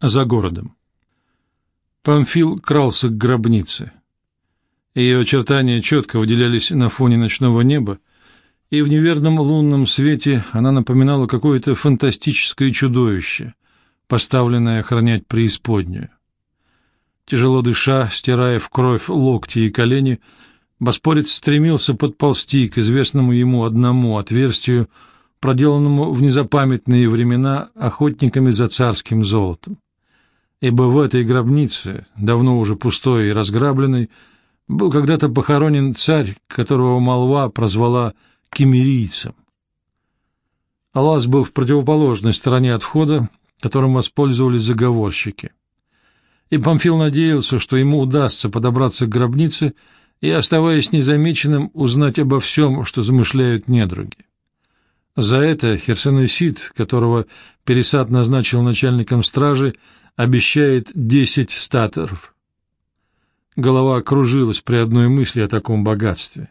За городом. Памфил крался к гробнице. Ее очертания четко выделялись на фоне ночного неба, и в неверном лунном свете она напоминала какое-то фантастическое чудовище, поставленное охранять преисподнюю. Тяжело дыша, стирая в кровь локти и колени, Боспорец стремился подползти к известному ему одному отверстию, проделанному в незапамятные времена охотниками за царским золотом. Ибо в этой гробнице, давно уже пустой и разграбленной, был когда-то похоронен царь, которого молва прозвала кемерийцем. Алас был в противоположной стороне от входа, которым воспользовались заговорщики. И Памфил надеялся, что ему удастся подобраться к гробнице и, оставаясь незамеченным, узнать обо всем, что замышляют недруги. За это Херсонесид, которого Пересад назначил начальником стражи, обещает десять статоров. Голова кружилась при одной мысли о таком богатстве.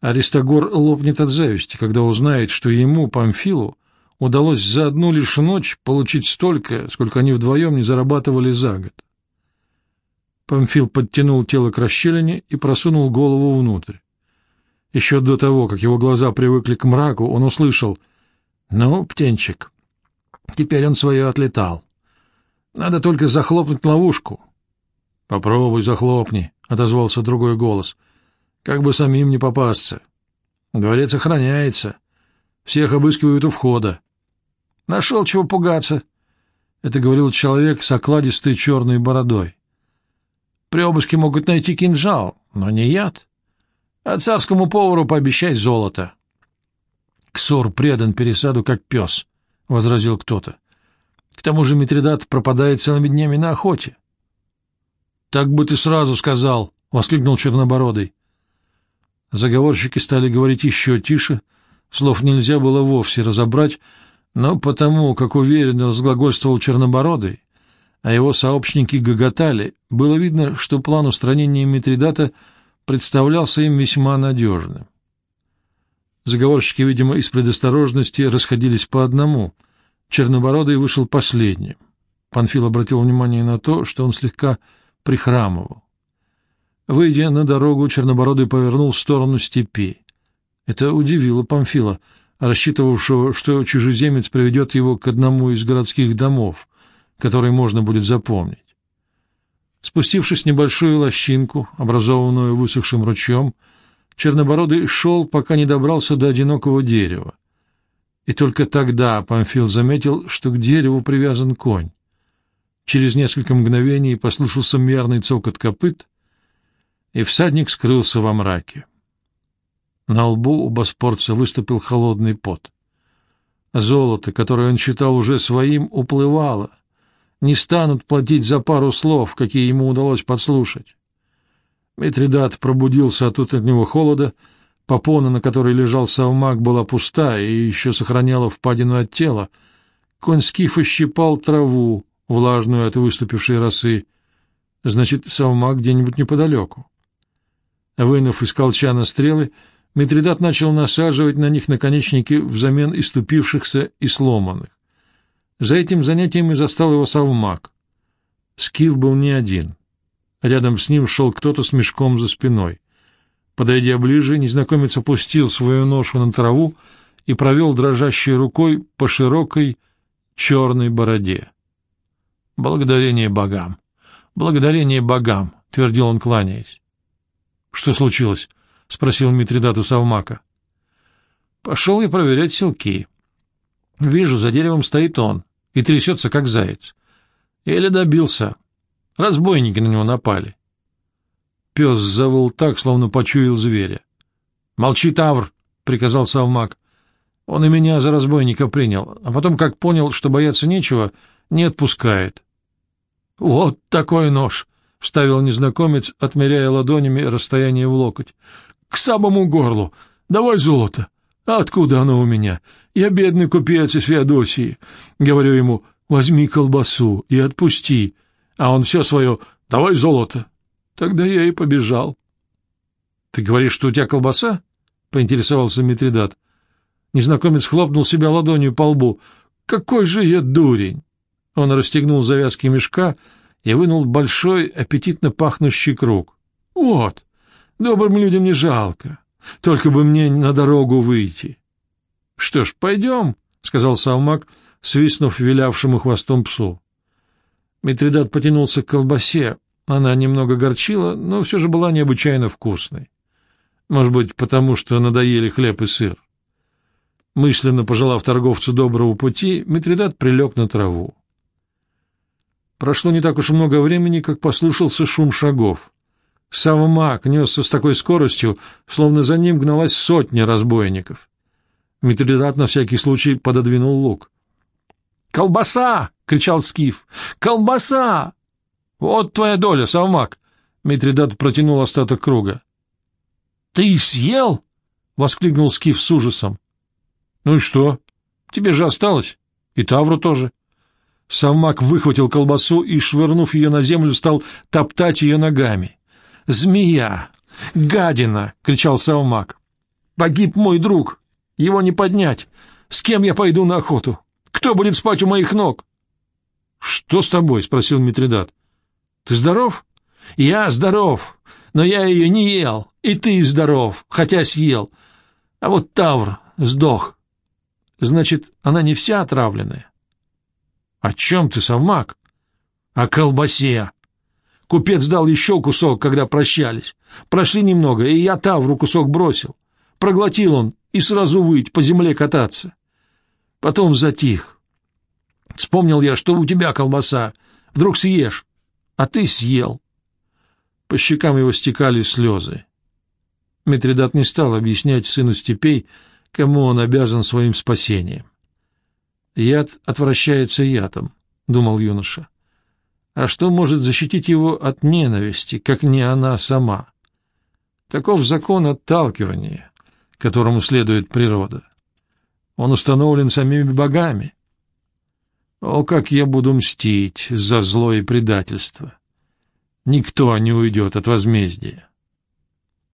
Аристогор лопнет от зависти, когда узнает, что ему, Памфилу, удалось за одну лишь ночь получить столько, сколько они вдвоем не зарабатывали за год. Памфил подтянул тело к расщелине и просунул голову внутрь. Еще до того, как его глаза привыкли к мраку, он услышал «Ну, птенчик, теперь он свое отлетал. Надо только захлопнуть ловушку». «Попробуй захлопни», — отозвался другой голос. «Как бы самим не попасться. Дворец охраняется. Всех обыскивают у входа». «Нашел чего пугаться», — это говорил человек с окладистой черной бородой. При обыске могут найти кинжал, но не яд. А царскому повару пообещай золото. — Ксор предан пересаду, как пес, — возразил кто-то. — К тому же Митридат пропадает целыми днями на охоте. — Так бы ты сразу сказал, — воскликнул Чернобородый. Заговорщики стали говорить еще тише, слов нельзя было вовсе разобрать, но потому, как уверенно разглагольствовал Чернобородый, а его сообщники гоготали, было видно, что план устранения Митридата представлялся им весьма надежным. Заговорщики, видимо, из предосторожности расходились по одному. Чернобородый вышел последним. Панфил обратил внимание на то, что он слегка прихрамывал. Выйдя на дорогу, Чернобородый повернул в сторону степи. Это удивило Памфила, рассчитывавшего, что чужеземец приведет его к одному из городских домов, который можно будет запомнить. Спустившись в небольшую лощинку, образованную высохшим ручьем, Чернобородый шел, пока не добрался до одинокого дерева. И только тогда Памфил заметил, что к дереву привязан конь. Через несколько мгновений послышался мерный цокот копыт, и всадник скрылся во мраке. На лбу у боспорца выступил холодный пот. Золото, которое он считал уже своим, уплывало, не станут платить за пару слов, какие ему удалось подслушать. Митридат пробудился от утреннего холода, попона, на которой лежал совмак, была пуста и еще сохраняла впадину от тела. Конь Скифа щипал траву, влажную от выступившей росы. Значит, совмак где-нибудь неподалеку. Вынув из колчана стрелы, Митридат начал насаживать на них наконечники взамен иступившихся и сломанных. За этим занятием и застал его совмак. Скиф был не один. Рядом с ним шел кто-то с мешком за спиной. Подойдя ближе, незнакомец опустил свою ношу на траву и провел дрожащей рукой по широкой черной бороде. «Благодарение богам! Благодарение богам!» — твердил он, кланяясь. «Что случилось?» — спросил Митридату Савмака. «Пошел я проверять селки. Вижу, за деревом стоит он и трясется, как заяц. Еле добился. Разбойники на него напали. Пес завыл так, словно почуял зверя. — Молчи, Тавр! — приказал Савмак. Он и меня за разбойника принял, а потом, как понял, что бояться нечего, не отпускает. — Вот такой нож! — вставил незнакомец, отмеряя ладонями расстояние в локоть. — К самому горлу! Давай золото! А откуда оно у меня? Я бедный купец из Феодосии. Говорю ему, возьми колбасу и отпусти. А он все свое, давай золото. Тогда я и побежал. — Ты говоришь, что у тебя колбаса? — поинтересовался Митридат. Незнакомец хлопнул себя ладонью по лбу. — Какой же я дурень! Он расстегнул завязки мешка и вынул большой, аппетитно пахнущий круг. — Вот, добрым людям не жалко, только бы мне на дорогу выйти. — Что ж, пойдем, — сказал Салмак, свистнув вилявшему хвостом псу. Митридат потянулся к колбасе. Она немного горчила, но все же была необычайно вкусной. Может быть, потому что надоели хлеб и сыр. Мысленно пожелав торговцу доброго пути, Митридат прилег на траву. Прошло не так уж много времени, как послышался шум шагов. Савмак несся с такой скоростью, словно за ним гналась сотня разбойников. Митридат на всякий случай пододвинул лук. «Колбаса!» — кричал Скиф. «Колбаса!» «Вот твоя доля, Савмак!» Митридат протянул остаток круга. «Ты съел?» — воскликнул Скиф с ужасом. «Ну и что? Тебе же осталось. И Тавру тоже». Савмак выхватил колбасу и, швырнув ее на землю, стал топтать ее ногами. «Змея! Гадина!» — кричал Савмак. «Погиб мой друг! Его не поднять! С кем я пойду на охоту? Кто будет спать у моих ног?» «Что с тобой?» — спросил Митридат. «Ты здоров?» «Я здоров, но я ее не ел, и ты здоров, хотя съел. А вот Тавр сдох. Значит, она не вся отравленная?» — О чем ты, совмак? — О колбасе. Купец дал еще кусок, когда прощались. Прошли немного, и я Тавру кусок бросил. Проглотил он и сразу выть, по земле кататься. Потом затих. Вспомнил я, что у тебя колбаса. Вдруг съешь. А ты съел. По щекам его стекали слезы. Митридат не стал объяснять сыну степей, кому он обязан своим спасением. Яд отвращается ядом, — думал юноша. А что может защитить его от ненависти, как не она сама? Таков закон отталкивания, которому следует природа. Он установлен самими богами. О, как я буду мстить за зло и предательство! Никто не уйдет от возмездия.